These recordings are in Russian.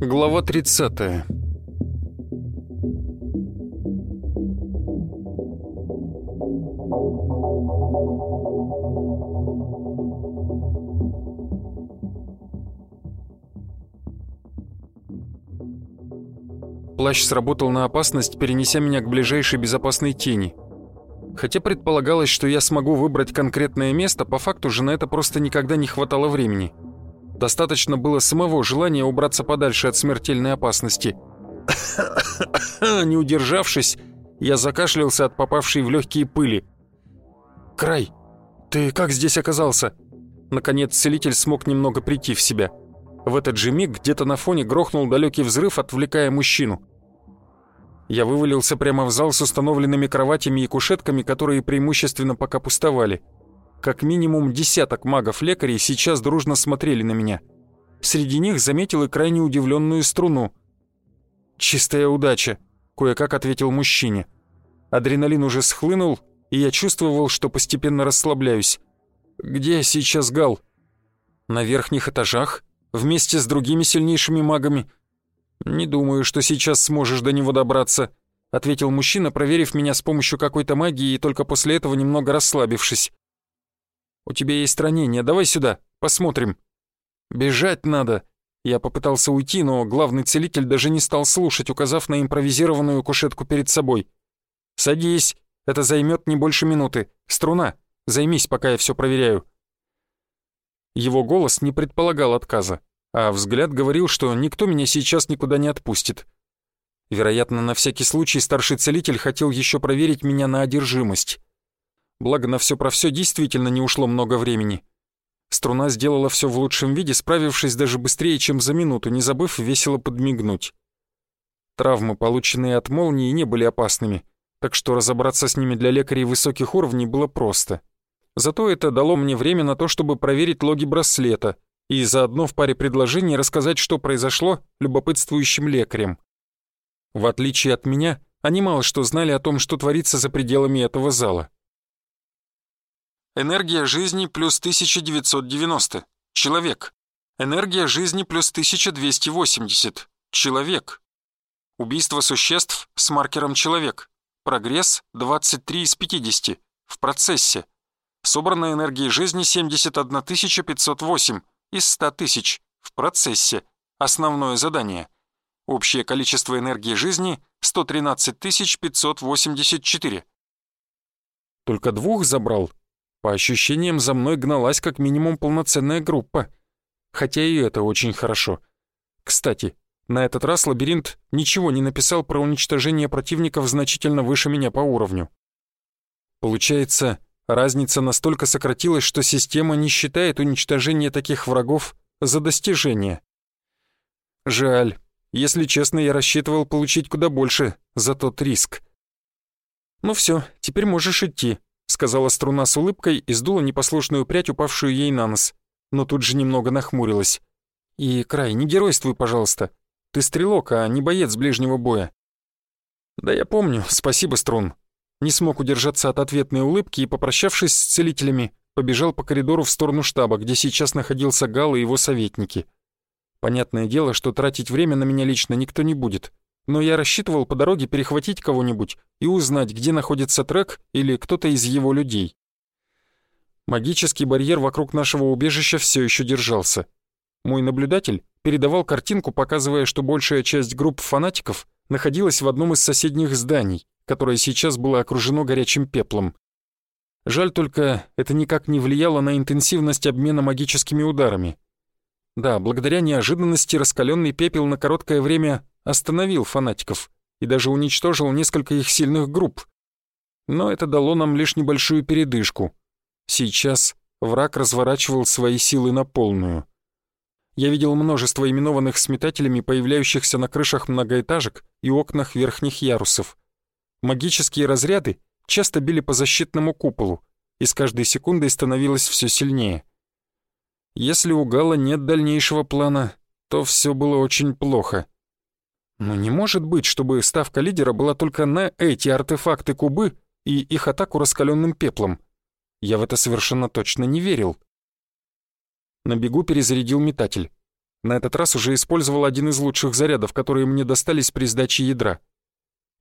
Глава 30 Плащ сработал на опасность, перенеся меня к ближайшей безопасной тени. Хотя предполагалось, что я смогу выбрать конкретное место, по факту же на это просто никогда не хватало времени. Достаточно было самого желания убраться подальше от смертельной опасности. Не удержавшись, я закашлялся от попавшей в легкие пыли. «Край, ты как здесь оказался?» Наконец целитель смог немного прийти в себя. В этот же миг где-то на фоне грохнул далекий взрыв, отвлекая мужчину. Я вывалился прямо в зал с установленными кроватями и кушетками, которые преимущественно пока пустовали. Как минимум десяток магов-лекарей сейчас дружно смотрели на меня. Среди них заметил и крайне удивленную струну. «Чистая удача», — кое-как ответил мужчине. Адреналин уже схлынул, и я чувствовал, что постепенно расслабляюсь. «Где сейчас Гал?» «На верхних этажах, вместе с другими сильнейшими магами», «Не думаю, что сейчас сможешь до него добраться», — ответил мужчина, проверив меня с помощью какой-то магии и только после этого немного расслабившись. «У тебя есть ранение, давай сюда, посмотрим». «Бежать надо». Я попытался уйти, но главный целитель даже не стал слушать, указав на импровизированную кушетку перед собой. «Садись, это займет не больше минуты. Струна, займись, пока я все проверяю». Его голос не предполагал отказа а взгляд говорил, что никто меня сейчас никуда не отпустит. Вероятно, на всякий случай старший целитель хотел еще проверить меня на одержимость. Благо, на все про все действительно не ушло много времени. Струна сделала все в лучшем виде, справившись даже быстрее, чем за минуту, не забыв весело подмигнуть. Травмы, полученные от молнии, не были опасными, так что разобраться с ними для лекарей высоких уровней было просто. Зато это дало мне время на то, чтобы проверить логи браслета — и заодно в паре предложений рассказать, что произошло любопытствующим лекарям. В отличие от меня, они мало что знали о том, что творится за пределами этого зала. Энергия жизни плюс 1990. Человек. Энергия жизни плюс 1280. Человек. Убийство существ с маркером «Человек». Прогресс 23 из 50. В процессе. Собранная энергия жизни 71 508 из 100 тысяч в процессе. Основное задание. Общее количество энергии жизни 113 584. Только двух забрал. По ощущениям, за мной гналась как минимум полноценная группа. Хотя и это очень хорошо. Кстати, на этот раз лабиринт ничего не написал про уничтожение противников значительно выше меня по уровню. Получается, Разница настолько сократилась, что система не считает уничтожение таких врагов за достижение. Жаль. Если честно, я рассчитывал получить куда больше за тот риск. «Ну все, теперь можешь идти», — сказала струна с улыбкой и сдула непослушную прядь, упавшую ей на нос, но тут же немного нахмурилась. «И, Край, не геройствуй, пожалуйста. Ты стрелок, а не боец ближнего боя». «Да я помню, спасибо, Струн», не смог удержаться от ответной улыбки и, попрощавшись с целителями, побежал по коридору в сторону штаба, где сейчас находился Гал и его советники. Понятное дело, что тратить время на меня лично никто не будет, но я рассчитывал по дороге перехватить кого-нибудь и узнать, где находится трек или кто-то из его людей. Магический барьер вокруг нашего убежища все еще держался. Мой наблюдатель передавал картинку, показывая, что большая часть групп фанатиков находилась в одном из соседних зданий, которое сейчас было окружено горячим пеплом. Жаль только, это никак не влияло на интенсивность обмена магическими ударами. Да, благодаря неожиданности раскаленный пепел на короткое время остановил фанатиков и даже уничтожил несколько их сильных групп. Но это дало нам лишь небольшую передышку. Сейчас враг разворачивал свои силы на полную. Я видел множество именованных сметателями, появляющихся на крышах многоэтажек и окнах верхних ярусов. Магические разряды часто били по защитному куполу, и с каждой секундой становилось все сильнее. Если у Гала нет дальнейшего плана, то все было очень плохо. Но не может быть, чтобы ставка лидера была только на эти артефакты кубы и их атаку раскаленным пеплом. Я в это совершенно точно не верил. На бегу перезарядил метатель. На этот раз уже использовал один из лучших зарядов, которые мне достались при сдаче ядра.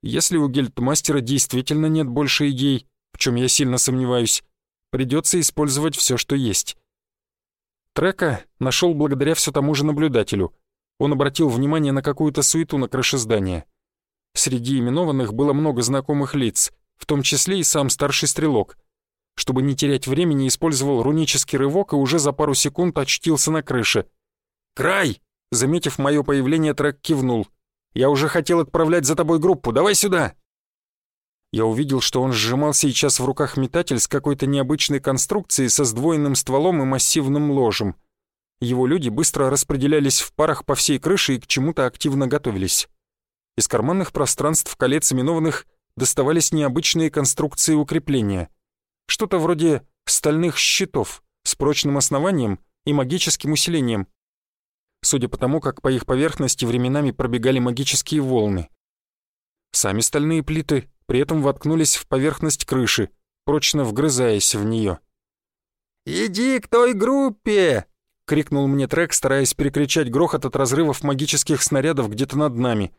Если у гельдмастера действительно нет больше идей, в чем я сильно сомневаюсь, придется использовать все, что есть. Трека нашел благодаря все тому же наблюдателю. Он обратил внимание на какую-то суету на крыше здания. Среди именованных было много знакомых лиц, в том числе и сам старший стрелок. Чтобы не терять времени, использовал рунический рывок и уже за пару секунд очтился на крыше. «Край!» Заметив мое появление, Трек кивнул. «Я уже хотел отправлять за тобой группу, давай сюда!» Я увидел, что он сжимал сейчас в руках метатель с какой-то необычной конструкцией со сдвоенным стволом и массивным ложем. Его люди быстро распределялись в парах по всей крыше и к чему-то активно готовились. Из карманных пространств колец именованных доставались необычные конструкции укрепления. Что-то вроде стальных щитов с прочным основанием и магическим усилением. Судя по тому, как по их поверхности временами пробегали магические волны. Сами стальные плиты при этом воткнулись в поверхность крыши, прочно вгрызаясь в нее. «Иди к той группе!» — крикнул мне Трек, стараясь перекричать грохот от разрывов магических снарядов где-то над нами.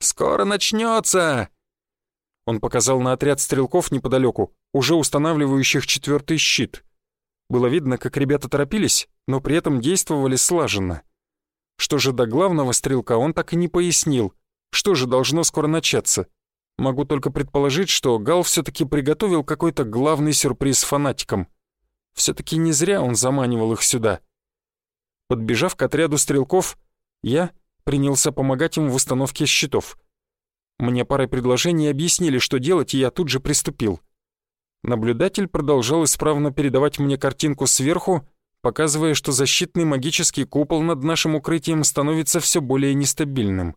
«Скоро начнется!» Он показал на отряд стрелков неподалеку, уже устанавливающих четвертый щит. Было видно, как ребята торопились, но при этом действовали слаженно. Что же до главного стрелка он так и не пояснил, что же должно скоро начаться. Могу только предположить, что Гал все-таки приготовил какой-то главный сюрприз фанатикам. Все-таки не зря он заманивал их сюда. Подбежав к отряду стрелков, я принялся помогать им в установке щитов. Мне парой предложений объяснили, что делать, и я тут же приступил. Наблюдатель продолжал исправно передавать мне картинку сверху, показывая, что защитный магический купол над нашим укрытием становится все более нестабильным.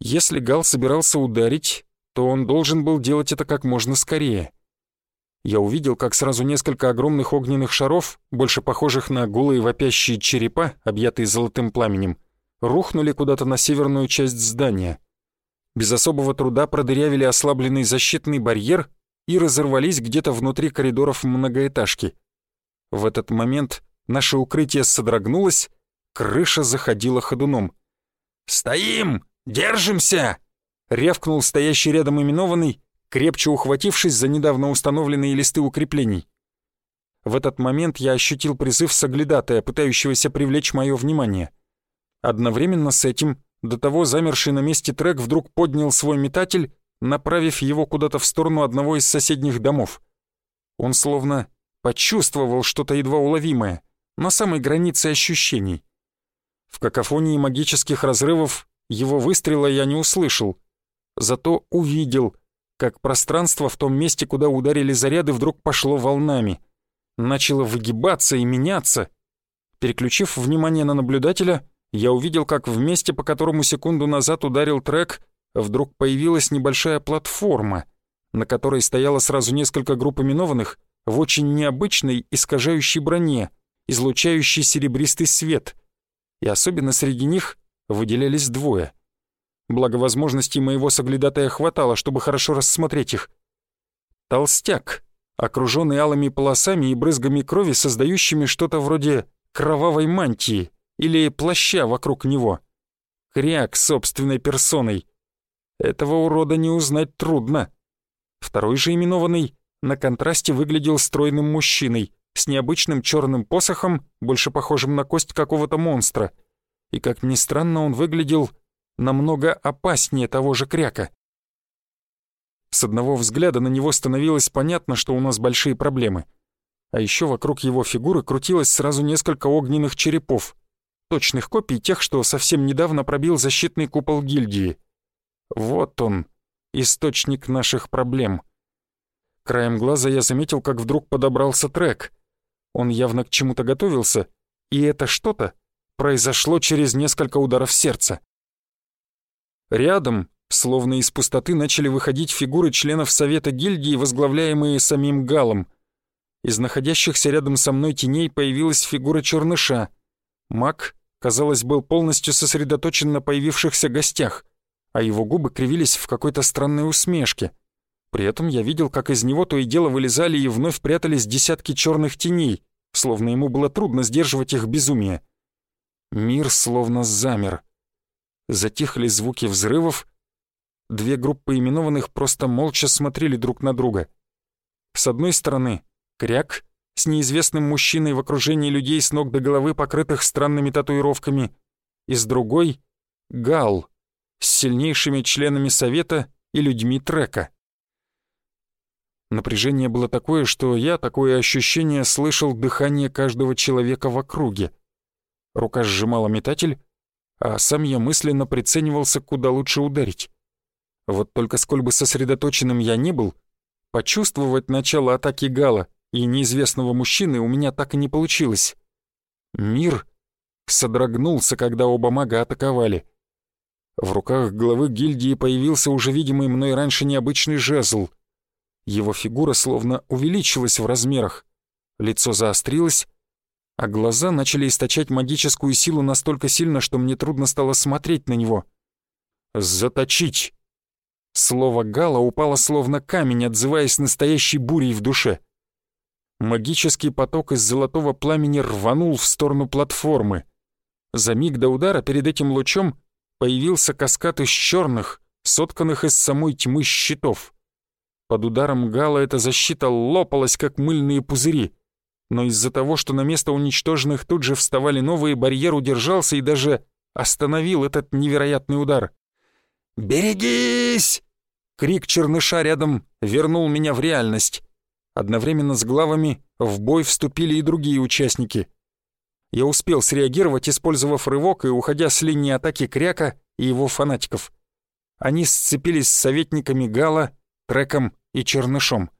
Если Гал собирался ударить, то он должен был делать это как можно скорее. Я увидел, как сразу несколько огромных огненных шаров, больше похожих на голые вопящие черепа, объятые золотым пламенем, рухнули куда-то на северную часть здания. Без особого труда продырявили ослабленный защитный барьер и разорвались где-то внутри коридоров многоэтажки. В этот момент наше укрытие содрогнулось, крыша заходила ходуном. «Стоим! Держимся!» рявкнул стоящий рядом именованный, крепче ухватившись за недавно установленные листы укреплений. В этот момент я ощутил призыв соглядатая, пытающегося привлечь мое внимание. Одновременно с этим до того замерший на месте трек вдруг поднял свой метатель, направив его куда-то в сторону одного из соседних домов. Он словно почувствовал что-то едва уловимое, на самой границе ощущений. В какофонии магических разрывов его выстрела я не услышал, зато увидел, как пространство в том месте, куда ударили заряды, вдруг пошло волнами. Начало выгибаться и меняться. Переключив внимание на наблюдателя, я увидел, как в месте, по которому секунду назад ударил трек, вдруг появилась небольшая платформа, на которой стояло сразу несколько групп именованных в очень необычной искажающей броне, излучающей серебристый свет. И особенно среди них выделялись двое — благо возможностей моего соглядатая хватало, чтобы хорошо рассмотреть их. Толстяк, окруженный алыми полосами и брызгами крови, создающими что-то вроде кровавой мантии или плаща вокруг него. Кряк собственной персоной. Этого урода не узнать трудно. Второй же именованный на контрасте выглядел стройным мужчиной с необычным черным посохом, больше похожим на кость какого-то монстра. И, как ни странно, он выглядел намного опаснее того же кряка. С одного взгляда на него становилось понятно, что у нас большие проблемы. А еще вокруг его фигуры крутилось сразу несколько огненных черепов, точных копий тех, что совсем недавно пробил защитный купол гильдии. Вот он, источник наших проблем. Краем глаза я заметил, как вдруг подобрался трек. Он явно к чему-то готовился, и это что-то произошло через несколько ударов сердца. Рядом, словно из пустоты, начали выходить фигуры членов Совета гильдии, возглавляемые самим Галом. Из находящихся рядом со мной теней появилась фигура черныша. Маг, казалось, был полностью сосредоточен на появившихся гостях, а его губы кривились в какой-то странной усмешке. При этом я видел, как из него то и дело вылезали и вновь прятались десятки черных теней, словно ему было трудно сдерживать их безумие. Мир словно замер. Затихли звуки взрывов. Две группы именованных просто молча смотрели друг на друга. С одной стороны — кряк с неизвестным мужчиной в окружении людей с ног до головы, покрытых странными татуировками, и с другой — Гал с сильнейшими членами Совета и людьми трека. Напряжение было такое, что я такое ощущение слышал дыхание каждого человека в округе. Рука сжимала метатель, а сам я мысленно приценивался, куда лучше ударить. Вот только сколь бы сосредоточенным я не был, почувствовать начало атаки Гала и неизвестного мужчины у меня так и не получилось. Мир содрогнулся, когда оба мага атаковали. В руках главы гильдии появился уже видимый мной раньше необычный жезл. Его фигура словно увеличилась в размерах, лицо заострилось, а глаза начали источать магическую силу настолько сильно, что мне трудно стало смотреть на него. «Заточить!» Слово Гала упало словно камень, отзываясь настоящей бурей в душе. Магический поток из золотого пламени рванул в сторону платформы. За миг до удара перед этим лучом появился каскад из черных, сотканных из самой тьмы щитов. Под ударом Гала эта защита лопалась, как мыльные пузыри — но из-за того, что на место уничтоженных тут же вставали новые, барьер удержался и даже остановил этот невероятный удар. «Берегись!» Крик черныша рядом вернул меня в реальность. Одновременно с главами в бой вступили и другие участники. Я успел среагировать, использовав рывок и уходя с линии атаки Кряка и его фанатиков. Они сцепились с советниками Гала, Треком и Чернышом.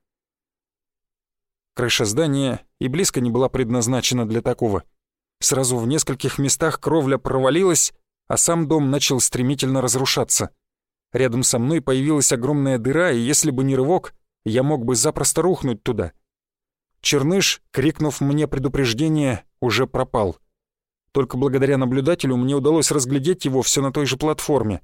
Крыша здания и близко не была предназначена для такого. Сразу в нескольких местах кровля провалилась, а сам дом начал стремительно разрушаться. Рядом со мной появилась огромная дыра, и если бы не рывок, я мог бы запросто рухнуть туда. Черныш, крикнув мне предупреждение, уже пропал. Только благодаря наблюдателю мне удалось разглядеть его все на той же платформе.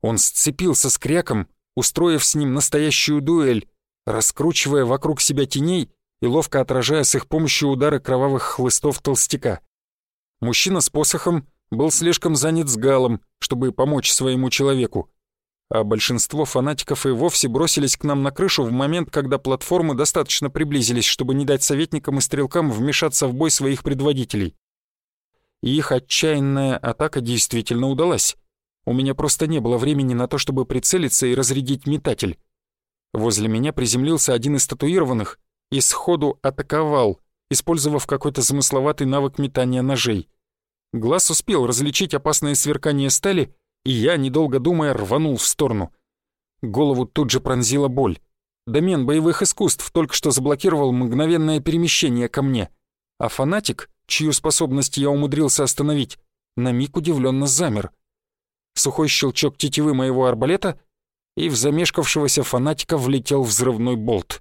Он сцепился с кряком, устроив с ним настоящую дуэль, раскручивая вокруг себя теней и ловко отражая с их помощью удары кровавых хлыстов толстяка. Мужчина с посохом был слишком занят с галом, чтобы помочь своему человеку, а большинство фанатиков и вовсе бросились к нам на крышу в момент, когда платформы достаточно приблизились, чтобы не дать советникам и стрелкам вмешаться в бой своих предводителей. И их отчаянная атака действительно удалась. У меня просто не было времени на то, чтобы прицелиться и разрядить метатель. Возле меня приземлился один из татуированных, и сходу атаковал, использовав какой-то замысловатый навык метания ножей. Глаз успел различить опасное сверкание стали, и я, недолго думая, рванул в сторону. Голову тут же пронзила боль. Домен боевых искусств только что заблокировал мгновенное перемещение ко мне, а фанатик, чью способность я умудрился остановить, на миг удивленно замер. Сухой щелчок тетивы моего арбалета, и в замешкавшегося фанатика влетел взрывной болт.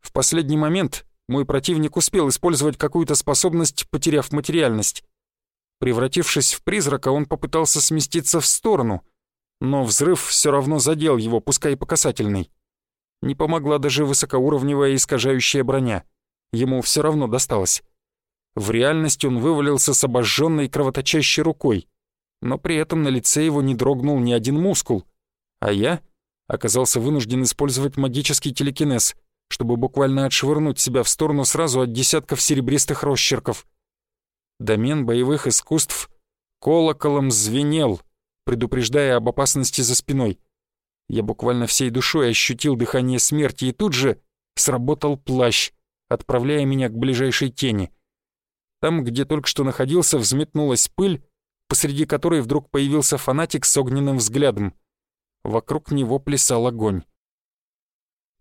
В последний момент мой противник успел использовать какую-то способность, потеряв материальность. Превратившись в призрака, он попытался сместиться в сторону, но взрыв все равно задел его, пускай и по касательной. Не помогла даже высокоуровневая искажающая броня. Ему все равно досталось. В реальности он вывалился с обожженной кровоточащей рукой, но при этом на лице его не дрогнул ни один мускул, а я оказался вынужден использовать магический телекинез — чтобы буквально отшвырнуть себя в сторону сразу от десятков серебристых росчерков. Домен боевых искусств колоколом звенел, предупреждая об опасности за спиной. Я буквально всей душой ощутил дыхание смерти, и тут же сработал плащ, отправляя меня к ближайшей тени. Там, где только что находился, взметнулась пыль, посреди которой вдруг появился фанатик с огненным взглядом. Вокруг него плясал огонь.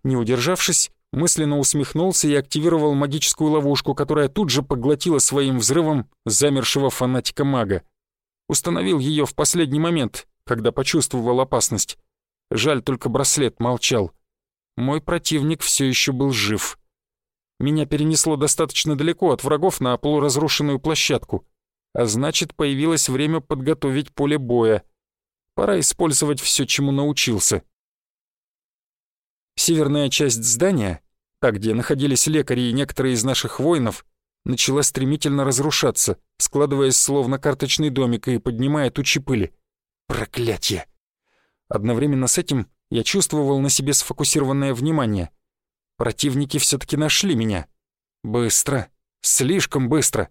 Не удержавшись, мысленно усмехнулся и активировал магическую ловушку, которая тут же поглотила своим взрывом замершего фанатика-мага. Установил ее в последний момент, когда почувствовал опасность. Жаль, только браслет молчал. Мой противник все еще был жив. Меня перенесло достаточно далеко от врагов на полуразрушенную площадку, а значит, появилось время подготовить поле боя. Пора использовать все, чему научился. Северная часть здания, та, где находились лекари и некоторые из наших воинов, начала стремительно разрушаться, складываясь словно карточный домик и поднимая тучи пыли. Проклятие! Одновременно с этим я чувствовал на себе сфокусированное внимание. Противники все таки нашли меня. Быстро, слишком быстро.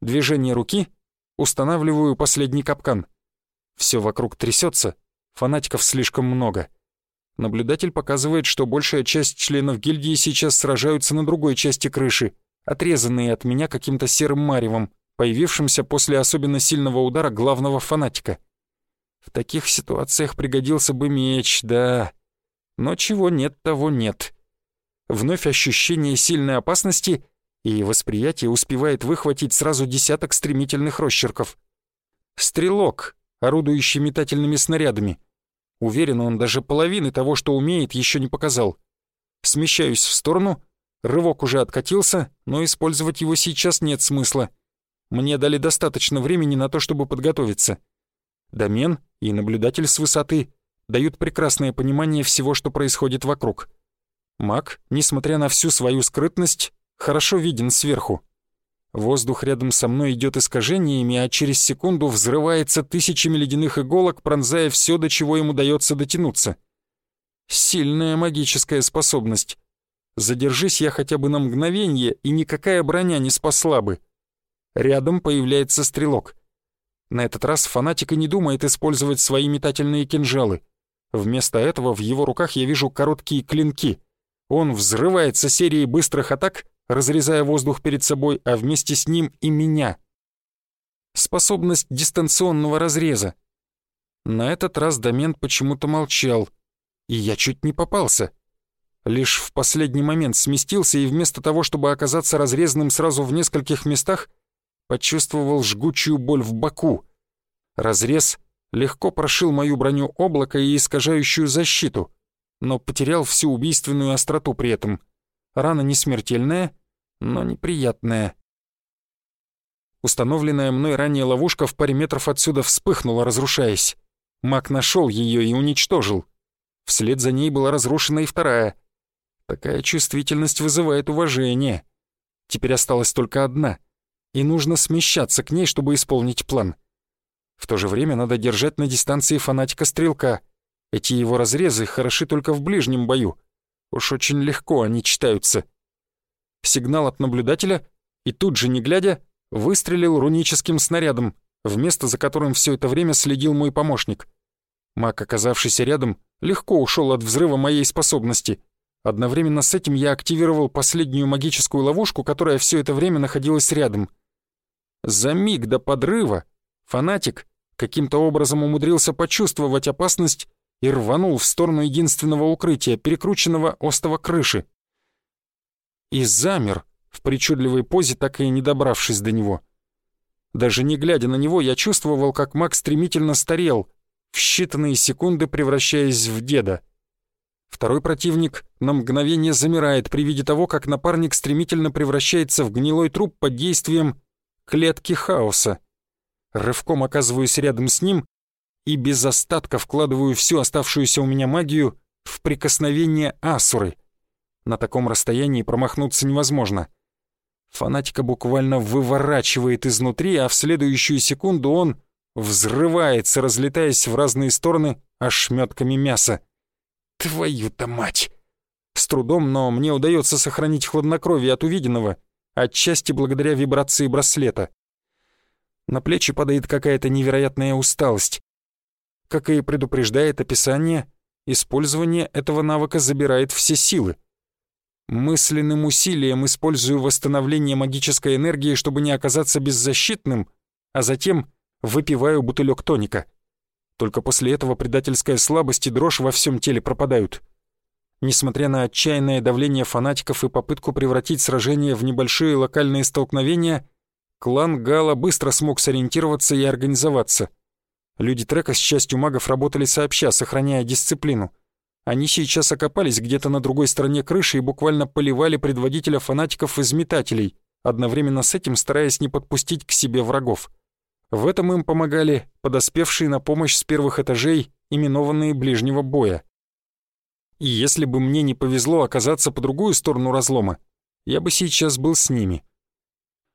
Движение руки, устанавливаю последний капкан. Все вокруг трясется, фанатиков слишком много. Наблюдатель показывает, что большая часть членов гильдии сейчас сражаются на другой части крыши, отрезанные от меня каким-то серым маревом, появившимся после особенно сильного удара главного фанатика. В таких ситуациях пригодился бы меч, да. Но чего нет, того нет. Вновь ощущение сильной опасности, и восприятие успевает выхватить сразу десяток стремительных росчерков. Стрелок, орудующий метательными снарядами. Уверен, он даже половины того, что умеет, еще не показал. Смещаюсь в сторону, рывок уже откатился, но использовать его сейчас нет смысла. Мне дали достаточно времени на то, чтобы подготовиться. Домен и наблюдатель с высоты дают прекрасное понимание всего, что происходит вокруг. Маг, несмотря на всю свою скрытность, хорошо виден сверху. Воздух рядом со мной идет искажениями, а через секунду взрывается тысячами ледяных иголок, пронзая все, до чего ему удается дотянуться. Сильная магическая способность. Задержись я хотя бы на мгновение, и никакая броня не спасла бы. Рядом появляется стрелок. На этот раз фанатик и не думает использовать свои метательные кинжалы. Вместо этого в его руках я вижу короткие клинки. Он взрывается серией быстрых атак, разрезая воздух перед собой, а вместе с ним и меня. Способность дистанционного разреза. На этот раз домен почему-то молчал, и я чуть не попался. Лишь в последний момент сместился и вместо того, чтобы оказаться разрезанным сразу в нескольких местах, почувствовал жгучую боль в боку. Разрез легко прошил мою броню облака и искажающую защиту, но потерял всю убийственную остроту при этом. Рана не смертельная, но неприятная. Установленная мной ранее ловушка в паре метров отсюда вспыхнула, разрушаясь. Маг нашел ее и уничтожил. Вслед за ней была разрушена и вторая. Такая чувствительность вызывает уважение. Теперь осталась только одна — и нужно смещаться к ней, чтобы исполнить план. В то же время надо держать на дистанции фанатика-стрелка. Эти его разрезы хороши только в ближнем бою. Уж очень легко они читаются. Сигнал от наблюдателя, и тут же, не глядя, выстрелил руническим снарядом, вместо за которым все это время следил мой помощник. Маг, оказавшийся рядом, легко ушел от взрыва моей способности. Одновременно с этим я активировал последнюю магическую ловушку, которая все это время находилась рядом — за миг до подрыва фанатик каким-то образом умудрился почувствовать опасность и рванул в сторону единственного укрытия, перекрученного остова крыши. И замер в причудливой позе, так и не добравшись до него. Даже не глядя на него, я чувствовал, как маг стремительно старел, в считанные секунды превращаясь в деда. Второй противник на мгновение замирает при виде того, как напарник стремительно превращается в гнилой труп под действием клетки хаоса. Рывком оказываюсь рядом с ним и без остатка вкладываю всю оставшуюся у меня магию в прикосновение Асуры. На таком расстоянии промахнуться невозможно. Фанатика буквально выворачивает изнутри, а в следующую секунду он взрывается, разлетаясь в разные стороны ошметками мяса. Твою-то мать! С трудом, но мне удается сохранить хладнокровие от увиденного — отчасти благодаря вибрации браслета. На плечи падает какая-то невероятная усталость. Как и предупреждает описание, использование этого навыка забирает все силы. Мысленным усилием использую восстановление магической энергии, чтобы не оказаться беззащитным, а затем выпиваю бутылек тоника. Только после этого предательская слабость и дрожь во всем теле пропадают. Несмотря на отчаянное давление фанатиков и попытку превратить сражение в небольшие локальные столкновения, клан Гала быстро смог сориентироваться и организоваться. Люди трека с частью магов работали сообща, сохраняя дисциплину. Они сейчас окопались где-то на другой стороне крыши и буквально поливали предводителя фанатиков из метателей, одновременно с этим стараясь не подпустить к себе врагов. В этом им помогали подоспевшие на помощь с первых этажей, именованные ближнего боя. И если бы мне не повезло оказаться по другую сторону разлома, я бы сейчас был с ними.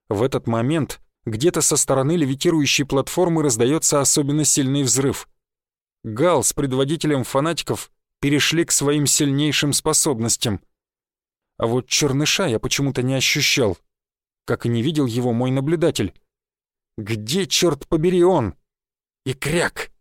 В этот момент где-то со стороны левитирующей платформы раздается особенно сильный взрыв. Гал с предводителем фанатиков перешли к своим сильнейшим способностям. А вот черныша я почему-то не ощущал, как и не видел его мой наблюдатель. Где, черт побери, он? И кряк!